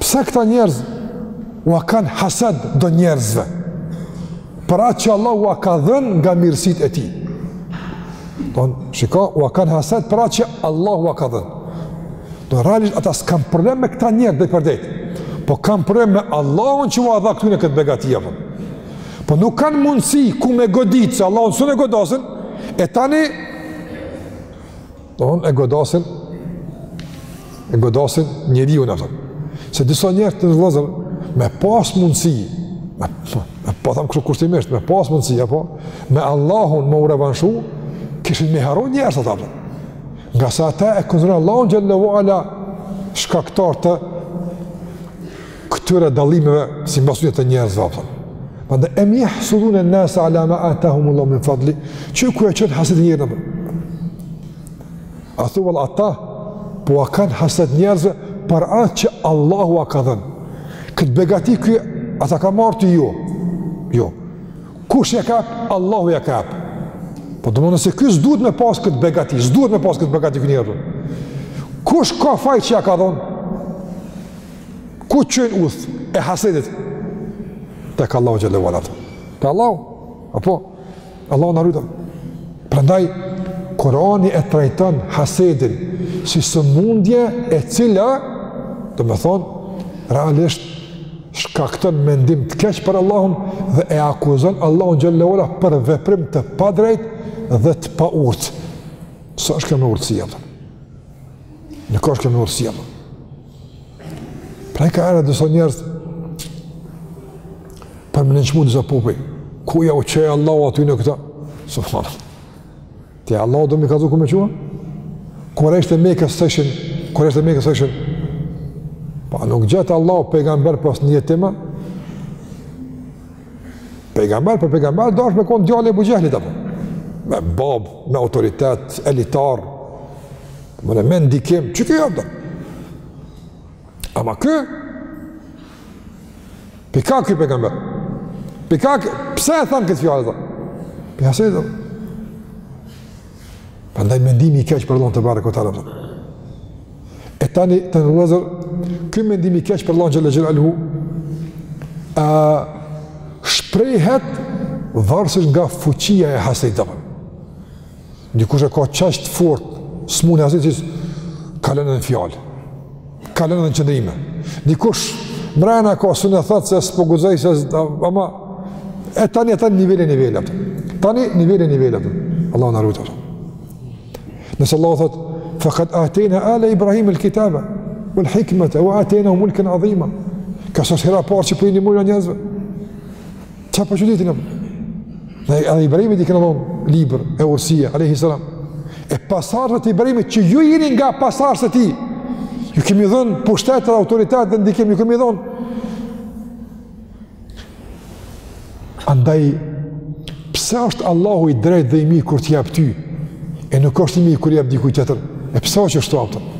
Pse këta njerëz ua kanë hased do njerëzve? Për atë që Allah ua ka dhënë nga mirësitë e tij. Don, shiko, ua kanë hased për atë që Allah ua ka dhënë. Do realisht ata s'kanë problem me këta njerëz drejtpërdrejt. Po kanë problem me Allahun që ua dha këtyne këtë begati, apo. Po nuk kanë mundësi ku me goditë, se Allahun s'un e godasin, e tani Domethënë e godasin, e godasin njeriun, apo. Se disa njerëz, të nderuar vëllezër, me pas mundësi, me, me po thom kështu kushtimisht, me pas mundësi, apo, me Allahun me u revanshu, kishin me i harru njerëzit, apo. Ngase ata e konsiderojnë Allahun xhel-le ve ala, shkaktar të këtyre dallimeve si mbasuja të njerëzve apo. Prandaj em jahsudun en-nas ala ma atahum Allah min fadli, shiko ku e çon hasedi njerin apo. A thua vallë ata po ua kanë hased njerëzve për atë që Allahu ua ka dhënë. Këtë begati ky a ta ka marrë ty. Jo. Kush e ka? Allahu e ka. Po domethënë se ky s'duhet me pas këtë begati, s'duhet me pas këtë begati ky njeri apo. Kush ka faj që ia ka dhënë? Ku çon udha e hasedit? Tek Allahu xhel-le ve ala. Te Allahu. Apo, Allahu na ruajttë. Prandaj, Kurani e trajton hasedin si sëmundje e cila, domethënë, realisht shkakton mendim të keq për Allahun dhe e akuzon Allahun xhel-le ve ala për veprim të padrejt dhe të paurtë. S'është kjo me urtësi, apo. Nuk është kjo me urtësi, apo. Pra ka herë disa njerëz për me nënçmu disa popuj. Ku jau çoi Allahu atyne këta? Subhanallah. Ti Allahut do me i kallzu ku me çu a? Kurejshët e Mekës thojshin? Kurejshët e Mekës thojshin? Pa nuk gjet Allahu pejgamber pos një jetimi a? Pejgamber për pejgamber dasht me konë djali i Ebu Xhehlit apo? Me babë, me autoritet, elitar, me me ndikim, që kjo jabë Ama kë? Pi kah ky pejgamber? Pika kjo? Pse e thanë këtë fjalë dhe? Pi hasedit? Prandaj mendimi i keq për Allahun të barë këtë alë dhe. E tani të nderuar vëllezër, ky mendim i keq për Allahun xhel-le xhelaluhu, shprehet varësisht nga fuqia e hasedit, apo. Dikush e ka qaq t'fortë smunjen e hasedit që kalon edhe në fjalë, kalon edhe në qëndrime. Dikush mrena e ka, s'un e thotë se s'po guzoj se s'da, ama e tani e tani nivele nivele. Tani nivele nivele. Allahu na rujtë. Nëse Allahu thot, fakad atejna ala Ibrahim el kitaba, uel hikmete, ue atejnahum mulken adhima, ka s'është hera e parë që po u jep mulk njerëzve, qa po çuditen apo? Dhe edhe Ibrahimit i kena dhonë libër, e urtësi, a.s. E pasardhësve të Ibrahimit që ju jeni nga pasardhësit e tij, ju kemi dhonë pushtet dhe autoritet dhe ndikim, ju kemi dhonë, Andaj, pse është Allahu i drejt dhe i mirë kur t'jep ty, e nuk është i mirë kur t'jep dikuj tjetër, e pse është qeshtu, a kupton?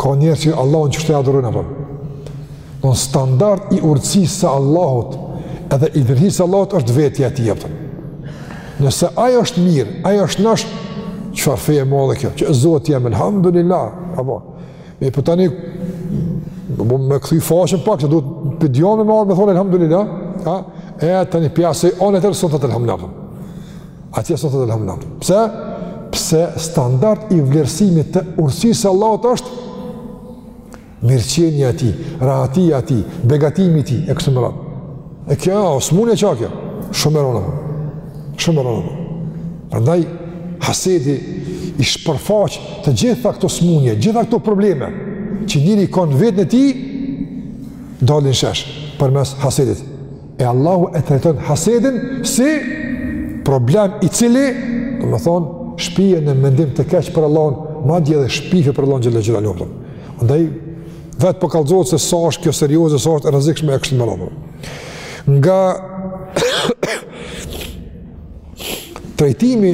Ka njerëz që Allahun qeshtu e adhurojnë, a kupton. Në standard i urtësisë së Allahut edhe i drejtësisë së Allahut është vetja e tij, a kupton. Nëse ai është mirë, ai është nashë, çfarë feje e madhe kjo, qe Zoti jem, elhamdulillah, apo. E po tani me kthy faqen pak që duhet pidjome me ardh me thonë alhamdulillah, ha? E tani pjesa e onës tjetër s'thotë alhamdulillah. Atje s'thotë alhamdulillah. Pse? Pse standard i vlerësimit të urtësisë së Allahut është mirëqenia e tij, rahatia e tij, begatimi i tij e kështu me radhë. E kjo o smunje qakjo, shumë e ronë, shumë e ronë. Prandaj, hasedi i shpërfaq të gjitha këto smunje, gjitha këto probleme, që njeri i ko n'veten e tij, dalin n'shesh përmes hasedit. E Allahu e trajton hasedin si problem i cili, domethonë, shpie në mendim të keq për Allahun, madje edhe shpifje për Allahun xhele xhelaluhu, a kupton. Ndaj, vetë po kallëzohet se sa është kjo serioze, sa është e rrezikshme e kështu me radhë. Nga trajtimi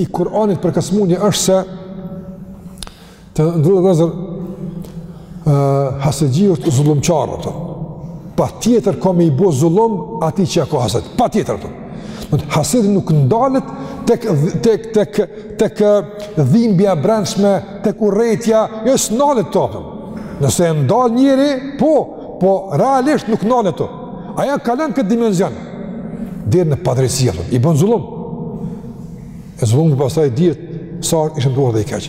i Kur'anit për këtë smundje është se të nderuar vëllezër, uh, hasetçiu është zullumqar, a kupton. Patjetër ka me i bo zullum atij që e ka haset, patjetër, a kupton. Do të hasedi nuk ndalet tek tek tek tek dhimbja e brendshme, tek urrejtja, jo s'nalet aty. Nëse e ndal njeri, po, po realisht nuk nalet aty. Ai e kalon këtë dimension deri në padrejtësi apo i bën zullum. E zullumi pastaj dihet sa është i shëmtuar dhe i keq.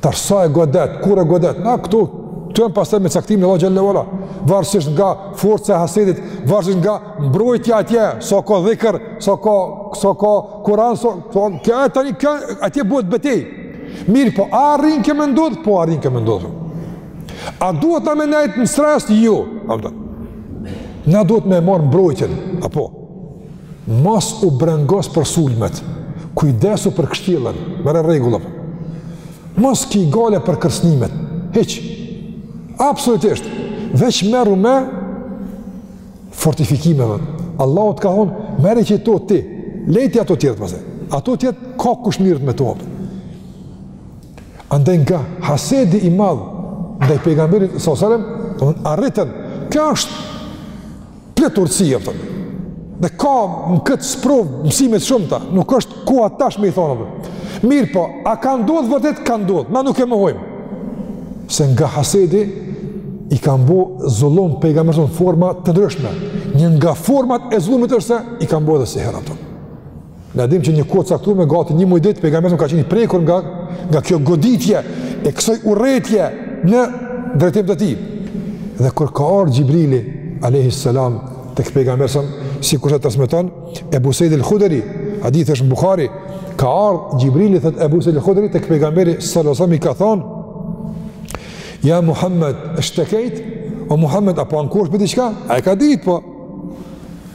Tash sa e godet, kur e godet, na këtu, këto janë pastaj me caktimin e Allahut Xhele ue Ala, varësisht nga forca e hasedit, varësisht nga mbrojtja atje, sa ka dhikër, sa ka, sa ka kuran, sa ka, kjo e tani, kjo atje bëhet betejë. Mirë, po arrin, ka me ndodh? Po arrin, ka me ndodh. A duhet na me nejtë në stres? Jo. Na duhet me marrë mbrojtjen, apo? Mos u brengos për sulmet, kujdesu për kështjellën, merre rregullo. Mos ki gajle për kërcënimet, hiç. Absolutisht, veç merru me fortifikimet. Allahu të ka thonë, merri këto ti, leji ato tjertë përse. Ato tjertë ka kush merret me to. Andaj nga hasedi i madhë, ndaj pejgamberit, sallallam, arritën, kjo është Plot urtësi, apo. Dhe ka në këtë sprovë mësime të shumta, nuk është koha tash me i thonë pëtën. Mirëpo, a ka ndodhë vërtet? Ka ndodhë, na nuk e mohojmë. Se nga hasedi, i kanë bo zullum pejgamberit në forma të ndryshme. Një nga format e zullumit është se i kanë bo edhe sihër ata. Na dim që një kohë të caktume, gati një muaj ditë pejgamberi ka qenë i prekur nga nga kjo goditje e kësoj urrejtje në drejtim të tij. Dhe kur ka ardhur Xhibrili alayhi salam tek pejgamberi sa sikur e transmeton Ebu Said al-Khudri, hadith është në Buhari, ka ardhur Xhibrili thot Ebu Said al-Khudri tek pejgamberi sallallahu alaihi wasallam i ka thon Ja Muhammed, eshtekejte? O Muhammed, a po ankohesh për diçka? A e ka ditë, po?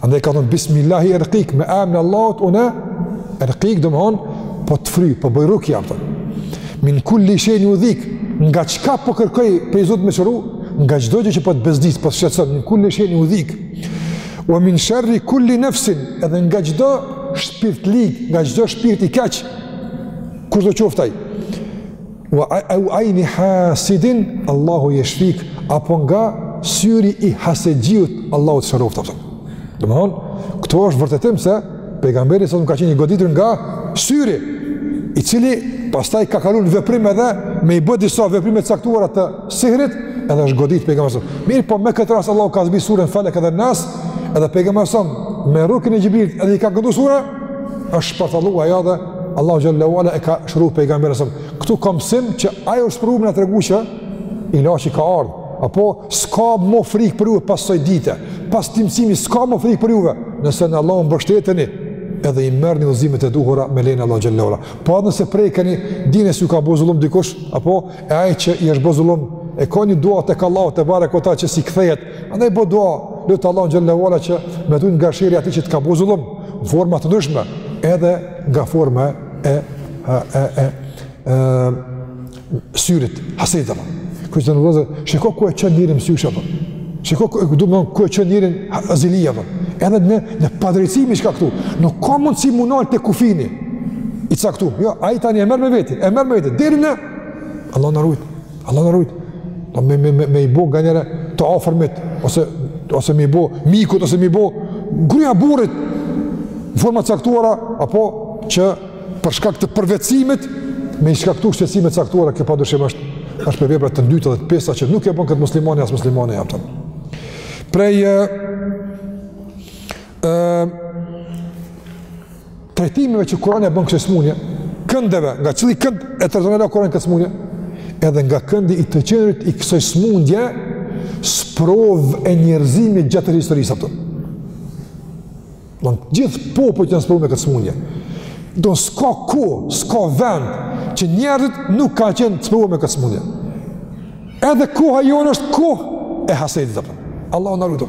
Andaj ka thonë, bismillahi erkik, me emnin e Allahut, unë, erkik, domethonë, po të fry, po bëj rukje, për. Min kulli shejin judhik, nga çka po kërkoj prej Zotit me t'shëru, nga çdo gjë që po të bezdis, po të shqetson, min kulli shejin judhik, ue min sherri kulli nefsin, edhe nga çdo shpirt i lig, nga çdo shpirt i keq, kushdo qoftë ai, Au aini hasidin Allahu yashfik apo nga syri i hasedxhiut Allahu të shëroftë atë. Domthon, kjo është vërtetim se pejgamberi s.a.s. ka qenë i goditur nga syri i cili pastaj ka kaluar në veprim edhe me i bë disa veprime të caktuara të sihrit, edhe është godit pejgamberi. Mirëpo me këtë rast Allahu ka zbrit suren Falak edhe Nas, edhe pejgamberi me rukjen e Xhibrilit edhe i ka këndu suret është shpartallu ajo dhe Allahu xhel-le ue ala e ka shëru pejgamberin s.a.s.. Këtu ka mësim që ai është shëru me na tregu që ilaçi ka ardhë. Apo s'ka më frikë për juve pas kësaj dite, pas këtij mësimi s'ka më frikë për juve. Nëse në Allahun mbështeteni, edhe i merrni udhëzimet e duhura me lejen e Allahut xhel-le ue ala. Po edhe nëse prekeni, dijeni se ju ka bo zullum dikush, apo e ai që i është bo zullum, e ka një dua tek Allahu tebareke ue teala që s'i kthehet, Andaj bo dua, lute Allahun xhel-le ue ala që me t'rujt nga sherri atij që të ka bo zullum, në forma të ndryshme, edhe nga forma e, e, e, e, e syrit, hasedit dhe përë. Kërë që në vëzër, shiko ku e çon njerin mësyshi, shiko ku e këdu më ku e çon njerin zilia përë, edhe në, në padrejtësi, me shku aty, nuk ka mundsi m'u nal tek kufini i caktum, jo, ai tani e merr me veti, e merr me veti, deri në, Allahu na rujt, Allahu na rujtë, do me, me, me, me i bo nganjëherë të afërmit, ose, ose me i bo mikut, ose me i bo gruja burrit, në forma të caktuara, apo që për shkak të përvetësimit, me i shkaktu shqetësime të caktuara, kjo pa dyshim është, është prej veprave të ndyta dhe të pista, që nuk e bën këtë muslimani, as muslimanja, a kupton. Prej, e, e, trajtimeve që Kurani e bën kësaj smunje, këndeve, nga cili kënd e trajton Allah Kurani këtë smunje, edhe nga këndi i të qenërit i kësaj smundje, sprovë e njerëzimit gjatë tërë historisë, a kupton. Domethënë gjithë popujt janë sprovu me këtë smundje. Domethënë s'ka kohë, s'ka vend, që njerëzit nuk ka qenë të sprovuar me këtë smundje. Edhe koha jonë është kohë e hasedit, a kupton. Allahu na rujtë.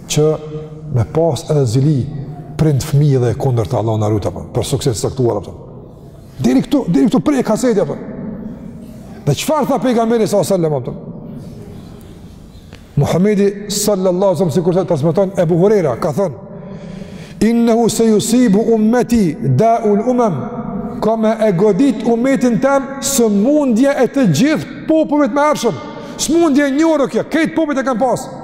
që me pas edhe zili prind fëmijë dhe e kundërta, Allahu na rujtë, a kupton, për sukses të caktuar, a kupton. Deri këtu, deri këtu prek hasedi, a kupton. Dhe çfarë tha pejgamberi sa sallam, a kupton? Muhammedi sallallahu sallam, sikur transmeton Ebu Hurejra, ka thënë, Innehu se jusibu ummeti daul umem, ka me e godit umetin tem, sëmundja e të gjithë popujve të mëhershëm, sëmundje e njohur kjo, krejt popujt e kanë pasë,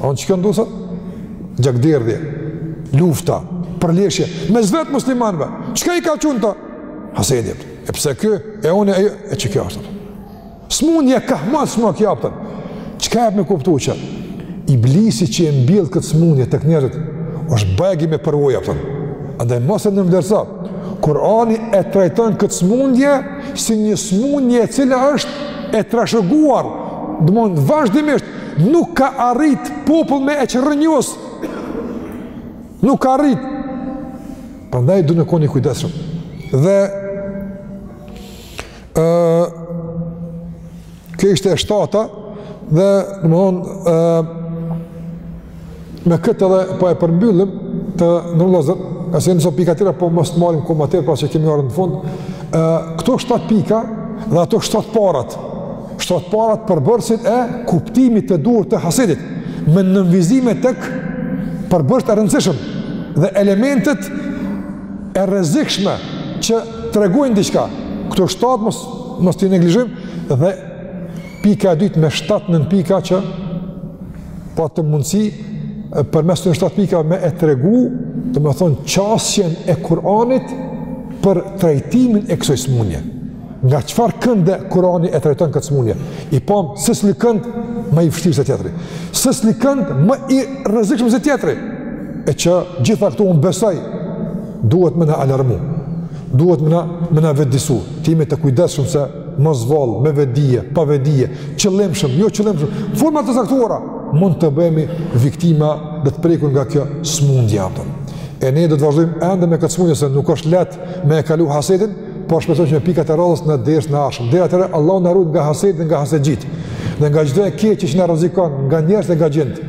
Domethënë çka ndodh sot? Gjakderdhje, lufta, përleshje, mes vetë muslimanve, çka i ka çu në ta? Hasedi, e pse ky, e unë, e, e që kjo është sëmundje e kahmotshme kjo, a kupton. Çka jep me kuptu që Iblisi që e mbjell këtë sëmundje tek njerëzit, është bajagi me përvojë, a kupton. Andaj mos e nënvlerëso, Kurani e trajton këtë sëmundje, si një sëmundje e cila është e trashëguar, domethënë vazhdimisht, Nuk ka arrit popull me e çrrënjos. Nuk ka arrit. Prandaj domethënë koni kujdesshëm. Dhe uh, kjo ishte e shtata dhe domethënë uh, Me këtë edhe po e përmbyllim të nderuar vëllezër, ka se nëso pika tjera, po mos të marrim kohë ma tepër, pasi që kemi ardh në fund. E, këto 7 pika dhe ato 7 parat, 7 parat përbërësit e kuptimit të duhur të hasedit, me nënvizime tek përbërësit e rëndësishëm dhe elementet e rrezikshme që tregojnë diçka. Këto 7 mos, mos t'i neglizhojmë dhe pika e dytë me 7 nënpika që patëm mundësi përmes këtyne 7 pika me e tregu domethënë qasjen e Kur'anit për trajtimin e kësoj smunje nga çfarë kënde Kur'ani e trajton këtë smunje i pamë secili kënd më i vështirë se tjetri secili kënd më i rrezikshëm se tjetri e të gjitha këto unë besoj duhet me na alarmu duhet me na, me na vetëdijesu të jemi të kujdesshëm se mos vallë, me vetëdije, pa vetëdije, qëllimshëm, jo qëllimshëm, në forma të caktuara, mund të bëhemi viktima dhe të prekur nga kjo smundja. Apëton. E ne do të vazhdojmë ende me këtë smundja, se nuk është lehtë me e kalu hasetin, po shpresoj që me pikat e radhës në dersin e ardhshëm. Deri atëherë, Allahu na ruajt nga hasedi dhe nga hasetçitë, dhe nga çdo e keqe që na rrezikon, nga njerëz dhe nga xhindë.